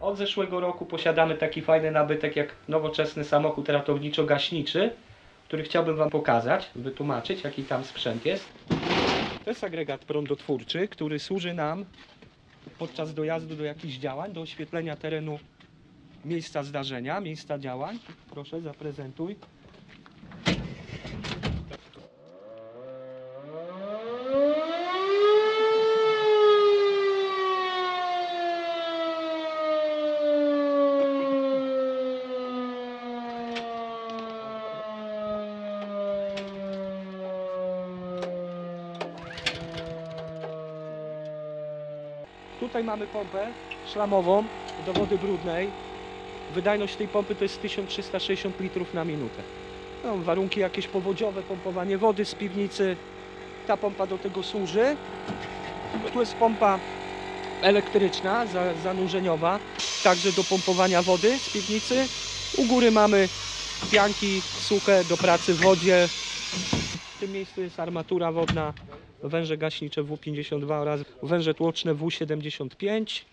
Od zeszłego roku posiadamy taki fajny nabytek jak nowoczesny samochód ratowniczo-gaśniczy, który chciałbym Wam pokazać, wytłumaczyć jaki tam sprzęt jest. To jest agregat prądotwórczy, który służy nam podczas dojazdu do jakichś działań, do oświetlenia terenu miejsca zdarzenia, miejsca działań. Proszę, zaprezentuj. Tutaj mamy pompę szlamową do wody brudnej. Wydajność tej pompy to jest 1360 litrów na minutę. No, warunki jakieś powodziowe, pompowanie wody z piwnicy. Ta pompa do tego służy. Tu jest pompa elektryczna, za, zanurzeniowa, także do pompowania wody z piwnicy. U góry mamy pianki suche do pracy w wodzie. W tym miejscu jest armatura wodna, węże gaśnicze W52 oraz węże tłoczne W75.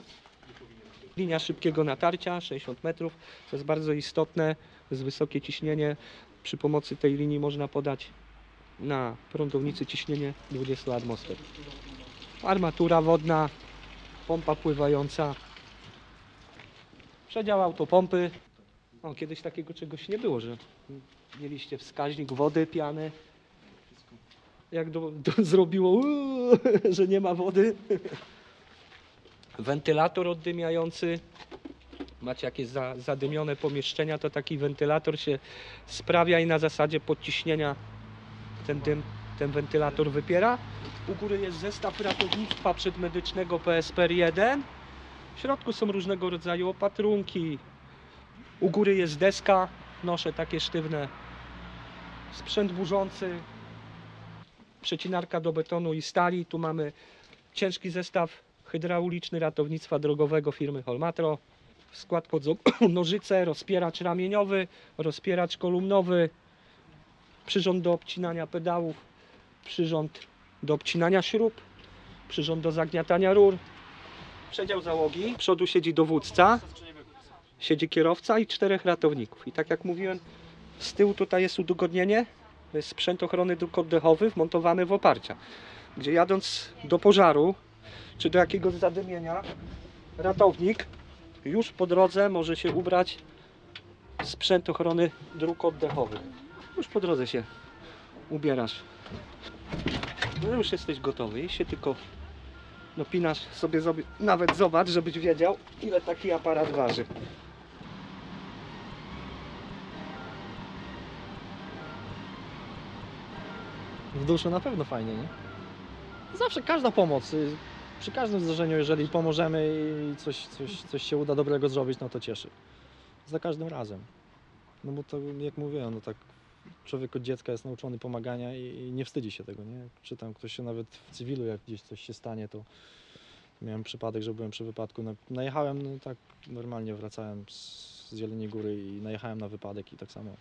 Linia szybkiego natarcia 60 metrów. To jest bardzo istotne. To jest wysokie ciśnienie. Przy pomocy tej linii można podać na prądownicy ciśnienie 20 atmosfer. Armatura wodna, pompa pływająca. Przedział autopompy. O, kiedyś takiego czegoś nie było, że mieliście wskaźnik wody, piany. Jak do, do, zrobiło, że nie ma wody. Wentylator oddymiający. Macie jakieś za, zadymione pomieszczenia, to taki wentylator się sprawia i na zasadzie podciśnienia ten dym, ten wentylator wypiera. U góry jest zestaw ratownictwa przedmedycznego PSPR 1. W środku są różnego rodzaju opatrunki. U góry jest deska, noszę takie sztywne. Sprzęt burzący, przecinarka do betonu i stali. Tu mamy ciężki zestaw hydrauliczny ratownictwa drogowego firmy Holmatro. W skład wchodzą nożyce, rozpieracz ramieniowy, rozpieracz kolumnowy, przyrząd do obcinania pedałów, przyrząd do obcinania śrub, przyrząd do zagniatania rur, przedział załogi. Z przodu siedzi dowódca, siedzi kierowca i czterech ratowników. I tak jak mówiłem, z tyłu tutaj jest udogodnienie, sprzęt ochrony dróg oddechowych wmontowany w oparcia, gdzie jadąc do pożaru czy do jakiegoś zadymienia, ratownik już po drodze może się ubrać sprzęt ochrony dróg oddechowych. Już po drodze się ubierasz. No już jesteś gotowy i się tylko napinasz sobie, sobie nawet zobacz, żebyś wiedział ile taki aparat waży. W duszy na pewno fajnie, nie? Zawsze każda pomoc, y, przy każdym zdarzeniu, jeżeli pomożemy i coś, coś, coś się uda dobrego zrobić, no to cieszy. Za każdym razem. No bo to, jak mówiłem, no tak człowiek od dziecka jest nauczony pomagania i, nie wstydzi się tego, nie? Czy tam ktoś się nawet w cywilu, jak gdzieś coś się stanie, to miałem przypadek, że byłem przy wypadku, no, najechałem, no tak normalnie wracałem z, z Góry i najechałem na wypadek i tak samo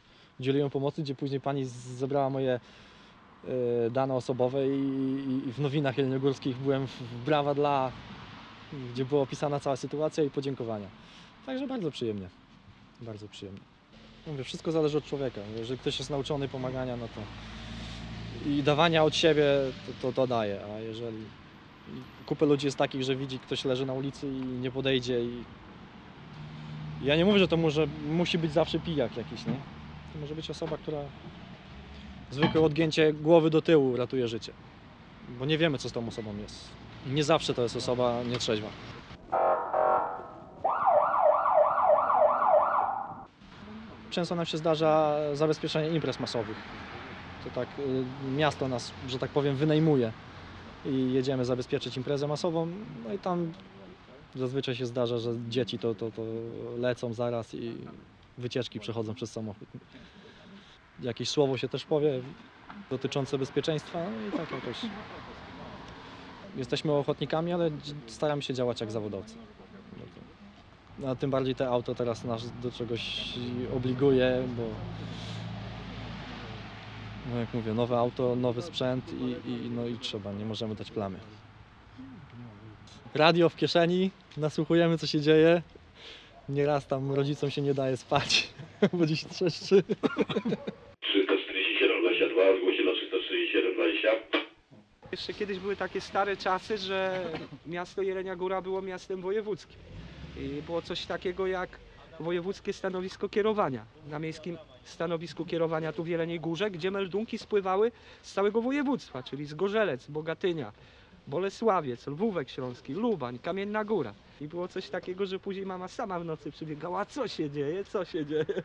udzieliłem pomocy, gdzie później pani zebrała moje dane osobowe i, w nowinach jeleniogórskich byłem w, brawa dla, gdzie była opisana cała sytuacja i podziękowania. Także bardzo przyjemnie, bardzo przyjemnie. Mówię, wszystko zależy od człowieka. Jeżeli ktoś jest nauczony pomagania, no to i dawania od siebie, to, to, to daje, a jeżeli kupę ludzi jest takich, że widzi ktoś leży na ulicy i nie podejdzie i ja nie mówię, że to może, musi być zawsze pijak jakiś, nie? To może być osoba, która zwykłe odgięcie głowy do tyłu ratuje życie. Bo nie wiemy, co z tą osobą jest. Nie zawsze to jest osoba nietrzeźwa. Często nam się zdarza zabezpieczenie imprez masowych. To tak y, miasto nas, że tak powiem, wynajmuje i jedziemy zabezpieczyć imprezę masową. No i tam zazwyczaj się zdarza, że dzieci to, to, to lecą zaraz i wycieczki przechodzą przez samochód jakieś słowo się też powie dotyczące bezpieczeństwa no i tak jakoś jesteśmy ochotnikami, ale staramy się działać jak zawodowcy. No A tym bardziej te auto teraz nas do czegoś obliguje, bo no jak mówię, nowe auto, nowy sprzęt i, i, no i trzeba, nie możemy dać plamy. Radio w kieszeni, nasłuchujemy co się dzieje. Nieraz tam rodzicom się nie daje spać, bo gdzieś trzeszczy. 347 22, zgłosi na 347 20. Jeszcze kiedyś były takie stare czasy, że miasto Jelenia Góra było miastem wojewódzkim. I było coś takiego jak wojewódzkie stanowisko kierowania. Na miejskim stanowisku kierowania tu w Jeleniej Górze, gdzie meldunki spływały z całego województwa, czyli z Gorzelec, Bogatynia, Bolesławiec, Lwówek Śląski, Lubań, Kamienna Góra. I było coś takiego, że później mama sama w nocy przybiegała, co się dzieje, co się dzieje.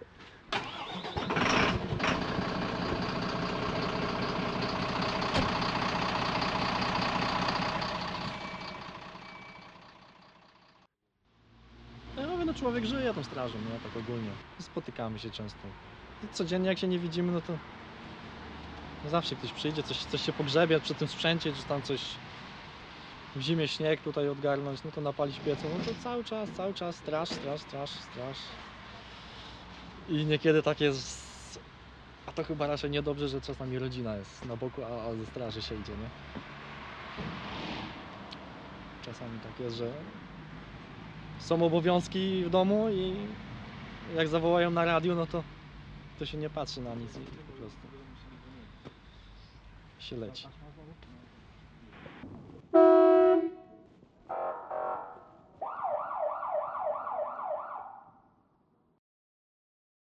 Ja mówię, no człowiek żyje tą strażą, nie? Tak ogólnie. Spotykamy się często. I codziennie jak się nie widzimy, no to no zawsze ktoś przyjdzie, coś, coś się pogrzebie przy tym sprzęcie, czy tam coś w zimie śnieg tutaj odgarnąć, no to napalić piecu, no to cały czas, cały czas straż, straż, straż, straż. I niekiedy tak jest, a to chyba raczej niedobrze, że czasami rodzina jest na boku, a, a ze straży się idzie, nie? Czasami tak jest, że są obowiązki w domu i jak zawołają na radiu, no to, to się nie patrzy na nic i po prostu się leci.